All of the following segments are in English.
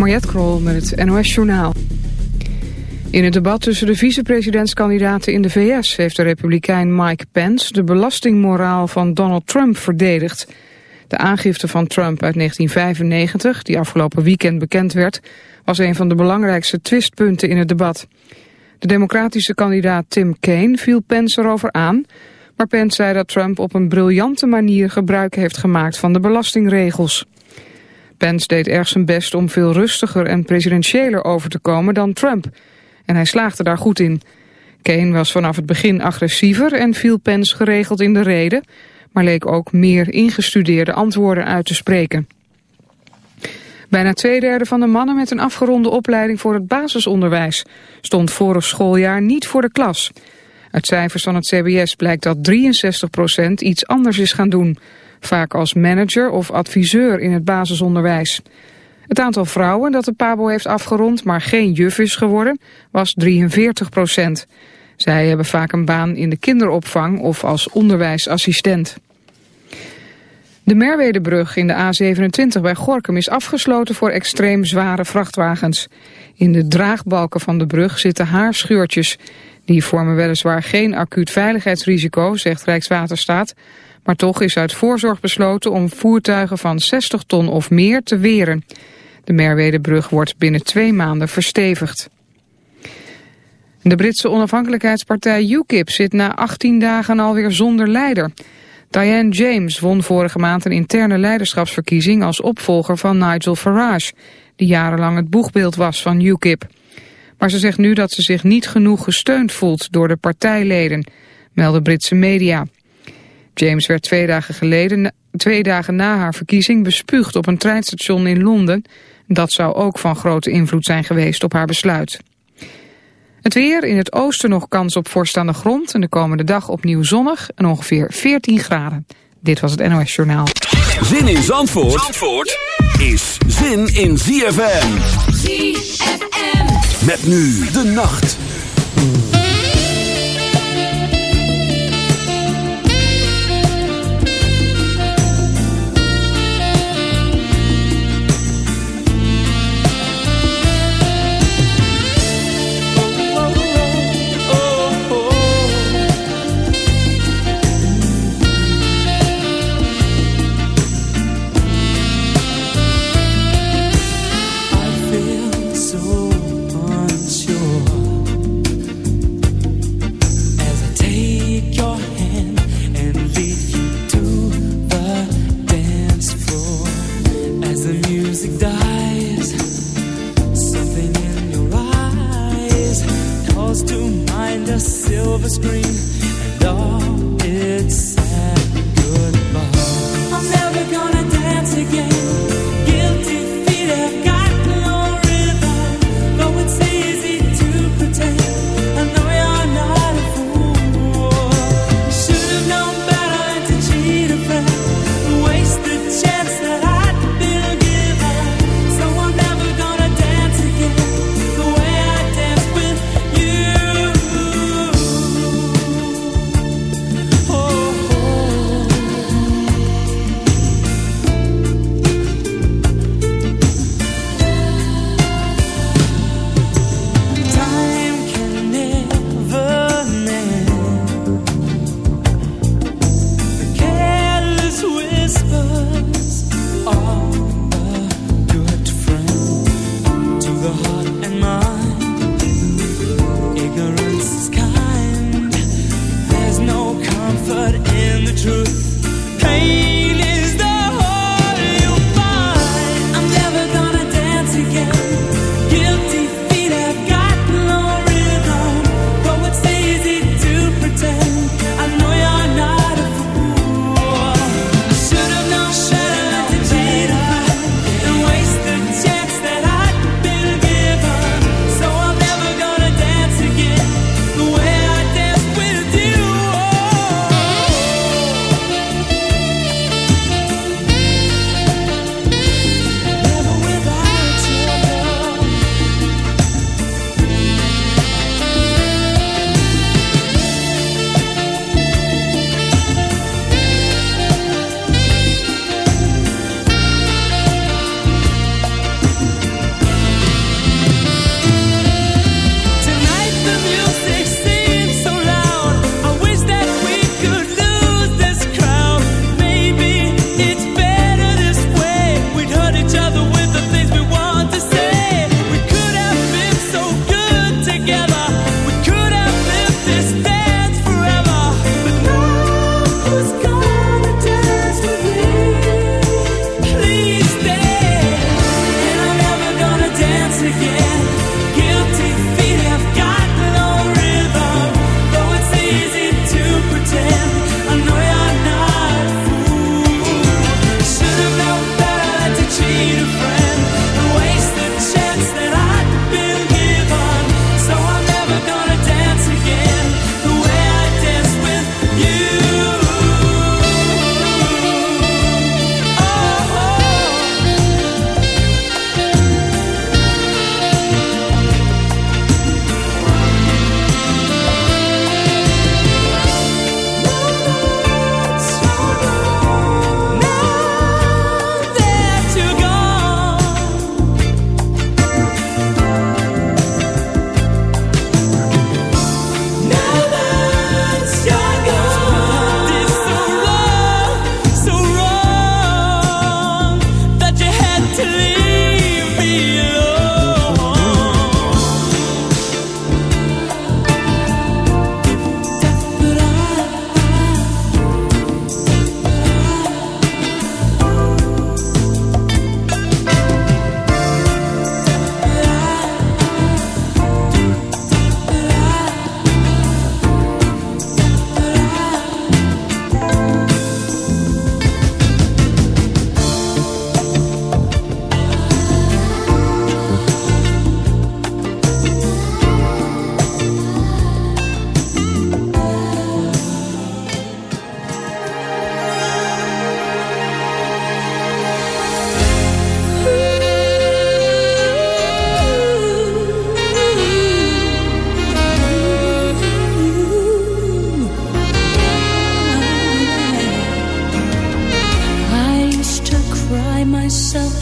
Mariette Krol met het NOS Journaal. In het debat tussen de vicepresidentskandidaten in de VS... heeft de republikein Mike Pence de belastingmoraal van Donald Trump verdedigd. De aangifte van Trump uit 1995, die afgelopen weekend bekend werd... was een van de belangrijkste twistpunten in het debat. De democratische kandidaat Tim Kaine viel Pence erover aan... maar Pence zei dat Trump op een briljante manier gebruik heeft gemaakt van de belastingregels... Pence deed erg zijn best om veel rustiger en presidentiëler over te komen dan Trump. En hij slaagde daar goed in. Kane was vanaf het begin agressiever en viel Pence geregeld in de reden... maar leek ook meer ingestudeerde antwoorden uit te spreken. Bijna twee derde van de mannen met een afgeronde opleiding voor het basisonderwijs... stond vorig schooljaar niet voor de klas. Uit cijfers van het CBS blijkt dat 63% iets anders is gaan doen vaak als manager of adviseur in het basisonderwijs. Het aantal vrouwen dat de PABO heeft afgerond, maar geen juf is geworden, was 43 procent. Zij hebben vaak een baan in de kinderopvang of als onderwijsassistent. De Merwedebrug in de A27 bij Gorkum is afgesloten voor extreem zware vrachtwagens. In de draagbalken van de brug zitten haarscheurtjes. Die vormen weliswaar geen acuut veiligheidsrisico, zegt Rijkswaterstaat... Maar toch is uit voorzorg besloten om voertuigen van 60 ton of meer te weren. De Merwedebrug wordt binnen twee maanden verstevigd. De Britse onafhankelijkheidspartij UKIP zit na 18 dagen alweer zonder leider. Diane James won vorige maand een interne leiderschapsverkiezing als opvolger van Nigel Farage, die jarenlang het boegbeeld was van UKIP. Maar ze zegt nu dat ze zich niet genoeg gesteund voelt door de partijleden, melden Britse media. James werd twee dagen, geleden, twee dagen na haar verkiezing bespuugd op een treinstation in Londen. Dat zou ook van grote invloed zijn geweest op haar besluit. Het weer, in het oosten nog kans op vorst aan de grond... en de komende dag opnieuw zonnig en ongeveer 14 graden. Dit was het NOS Journaal. Zin in Zandvoort, Zandvoort is zin in ZFM. ZFM. Met nu de nacht.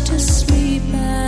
to sleep.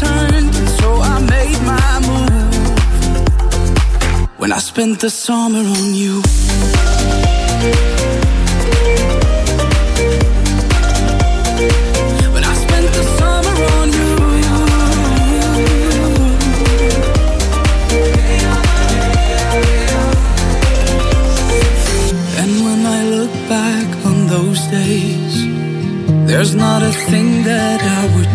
turned, so I made my move. When I spent the summer on you. When I spent the summer on you, and when I look back on those days, There's not a thing that I would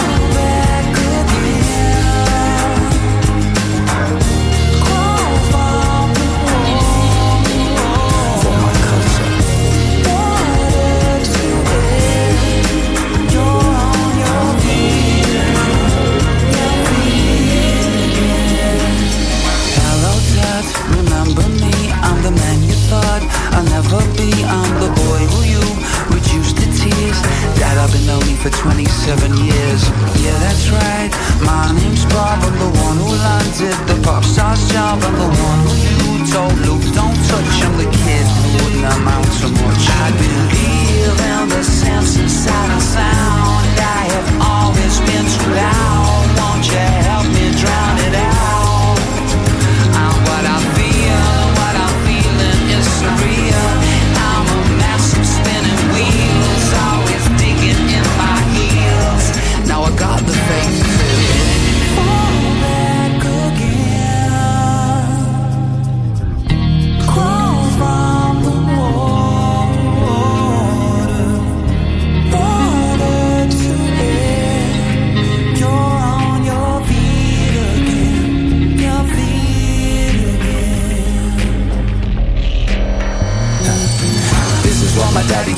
For 27 years. Yeah, that's right. My name's Bob. I'm the one who landed the pop star's job. I'm the one who you told Luke, don't touch. I'm the kid who wouldn't amount to much. I believe in the sense inside sound. I have always been too loud.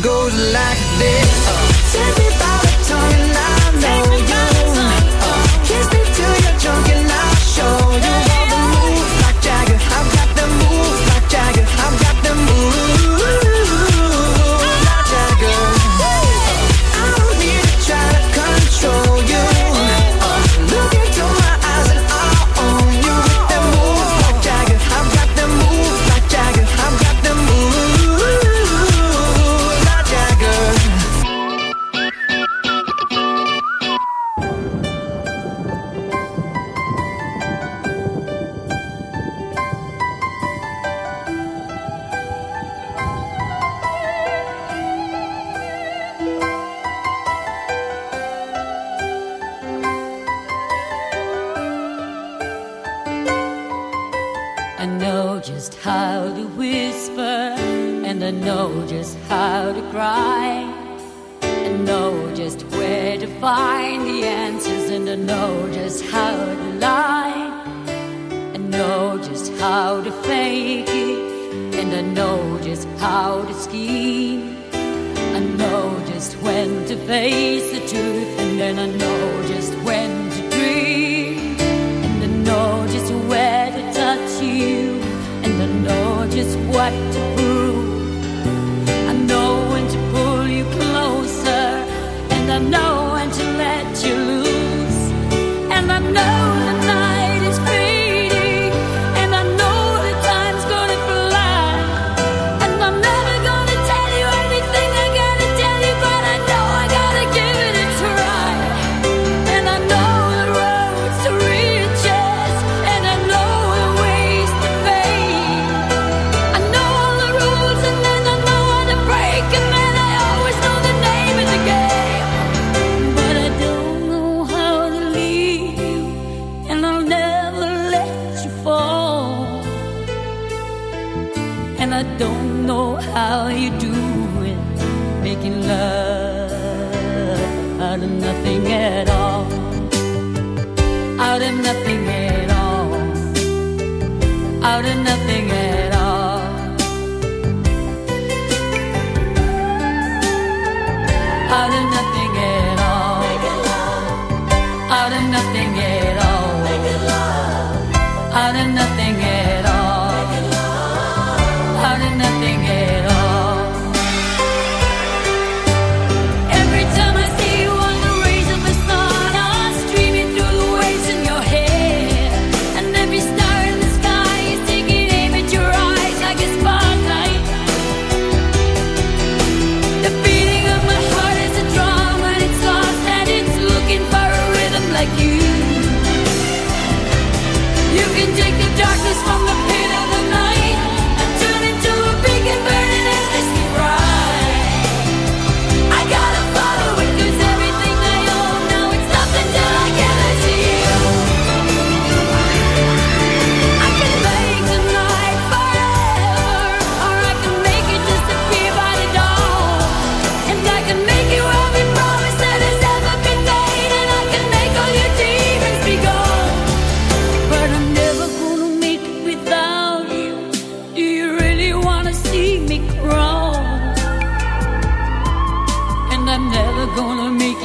goes like this.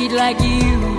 like you.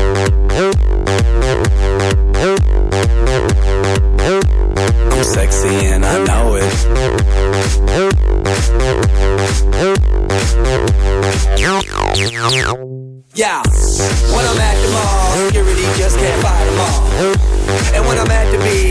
Yeah, when I'm at the mall, security just can't fight them all. And when I'm at the beach,